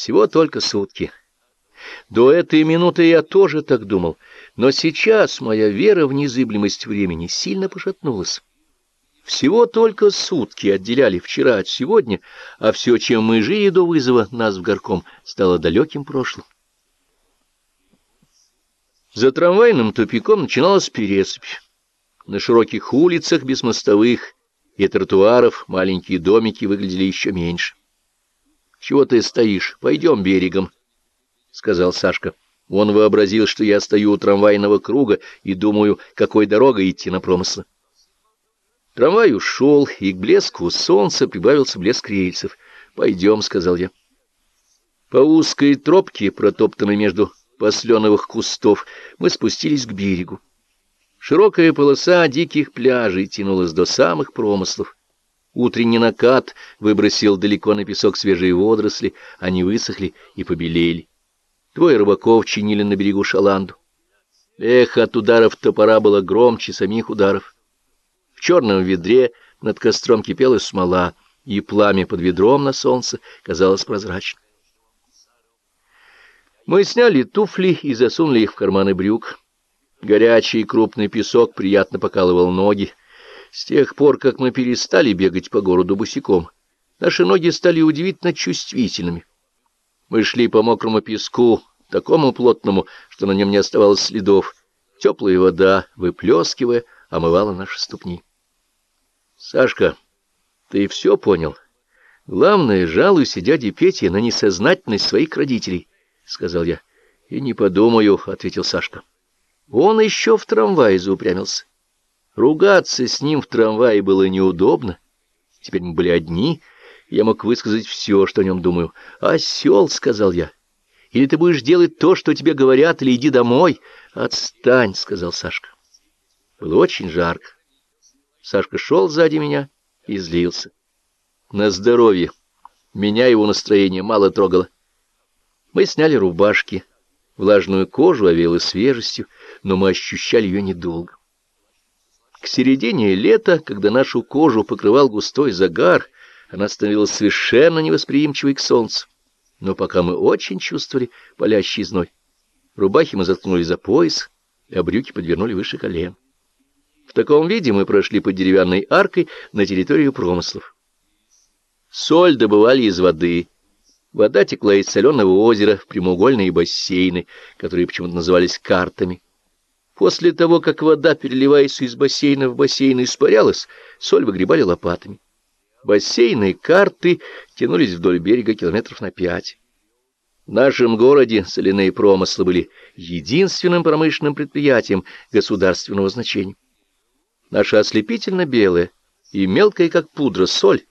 Всего только сутки. До этой минуты я тоже так думал, но сейчас моя вера в незыблемость времени сильно пошатнулась. Всего только сутки отделяли вчера от сегодня, а все, чем мы жили до вызова нас в горком, стало далеким прошлым. За трамвайным тупиком начиналась пересыпь. На широких улицах без мостовых и тротуаров маленькие домики выглядели еще меньше. — Чего ты стоишь? Пойдем берегом, — сказал Сашка. Он вообразил, что я стою у трамвайного круга и думаю, какой дорогой идти на промыслы. Трамвай ушел, и к блеску солнца прибавился блеск рельсов. «Пойдем», — сказал я. По узкой тропке, протоптанной между посленовых кустов, мы спустились к берегу. Широкая полоса диких пляжей тянулась до самых промыслов. Утренний накат выбросил далеко на песок свежие водоросли, они высохли и побелели. Двое рыбаков чинили на берегу шаланду. Эхо от ударов топора было громче самих ударов. В черном ведре над костром кипела смола, и пламя под ведром на солнце казалось прозрачным. Мы сняли туфли и засунули их в карманы брюк. Горячий крупный песок приятно покалывал ноги. С тех пор, как мы перестали бегать по городу босиком, наши ноги стали удивительно чувствительными. Мы шли по мокрому песку, такому плотному, что на нем не оставалось следов. Теплая вода, выплескивая, омывала наши ступни. — Сашка, ты все понял? Главное, жалуйся дяде Пете на несознательность своих родителей, — сказал я. — И не подумаю, — ответил Сашка. Он еще в трамвае заупрямился. Ругаться с ним в трамвае было неудобно. Теперь мы были одни, я мог высказать все, что о нем думаю. «Осел», — сказал я, — «или ты будешь делать то, что тебе говорят, или иди домой». «Отстань», — сказал Сашка. Было очень жарко. Сашка шел сзади меня и злился. На здоровье. Меня его настроение мало трогало. Мы сняли рубашки, влажную кожу овеяло свежестью, но мы ощущали ее недолго. К середине лета, когда нашу кожу покрывал густой загар, она становилась совершенно невосприимчивой к солнцу. Но пока мы очень чувствовали палящий зной. Рубахи мы заткнули за пояс, а брюки подвернули выше колен. В таком виде мы прошли под деревянной аркой на территорию промыслов. Соль добывали из воды. Вода текла из соленого озера в прямоугольные бассейны, которые почему-то назывались картами. После того, как вода, переливаясь из бассейна в бассейн, испарялась, соль выгребали лопатами. Бассейны и карты тянулись вдоль берега километров на пять. В нашем городе соляные промыслы были единственным промышленным предприятием государственного значения. Наша ослепительно белая и мелкая, как пудра, соль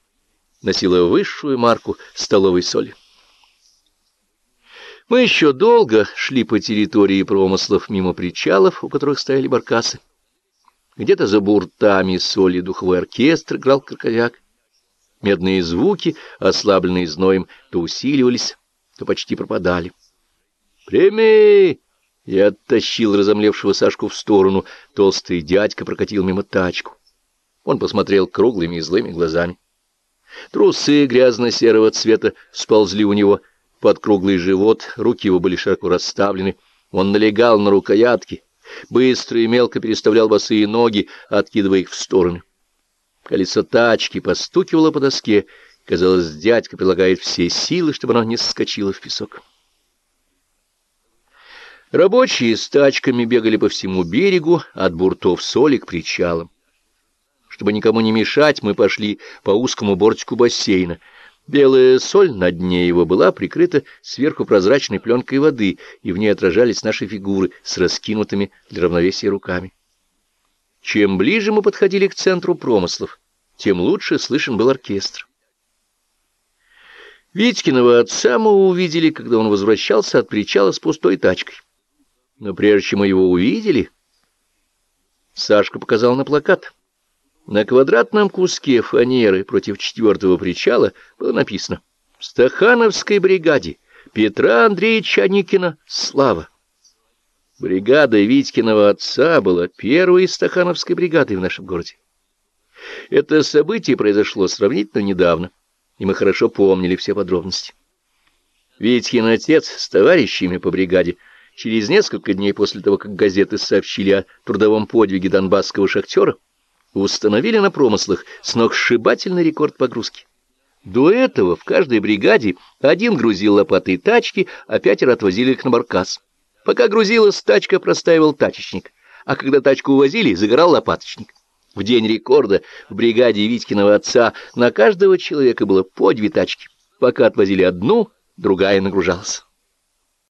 носила высшую марку столовой соли. Мы еще долго шли по территории промыслов мимо причалов, у которых стояли баркасы. Где-то за буртами соли духовой оркестр играл краковяк. Медные звуки, ослабленные зноем, то усиливались, то почти пропадали. «Прими!» Я оттащил разомлевшего Сашку в сторону. Толстый дядька прокатил мимо тачку. Он посмотрел круглыми и злыми глазами. Трусы грязно-серого цвета сползли у него под круглый живот, руки его были широко расставлены. Он налегал на рукоятки, быстро и мелко переставлял босые ноги, откидывая их в стороны. Колесо тачки постукивало по доске. Казалось, дядька прилагает все силы, чтобы оно не соскочило в песок. Рабочие с тачками бегали по всему берегу, от буртов соли к причалам. Чтобы никому не мешать, мы пошли по узкому бортику бассейна. Белая соль на дне его была прикрыта сверху прозрачной пленкой воды, и в ней отражались наши фигуры с раскинутыми для равновесия руками. Чем ближе мы подходили к центру промыслов, тем лучше слышен был оркестр. Витькиного отца мы увидели, когда он возвращался от причала с пустой тачкой. Но прежде чем мы его увидели, Сашка показал на плакат. На квадратном куске фанеры против четвертого причала было написано «Стахановской бригаде Петра Андреевича Аникина слава». Бригада Витькиного отца была первой стахановской бригадой в нашем городе. Это событие произошло сравнительно недавно, и мы хорошо помнили все подробности. Витькин отец с товарищами по бригаде через несколько дней после того, как газеты сообщили о трудовом подвиге донбасского шахтера, установили на промыслах сногсшибательный рекорд погрузки. До этого в каждой бригаде один грузил лопатой тачки, а пятеро отвозили их на баркас. Пока грузилась тачка, простаивал тачечник, а когда тачку увозили, загорал лопаточник. В день рекорда в бригаде Витькиного отца на каждого человека было по две тачки. Пока отвозили одну, другая нагружалась.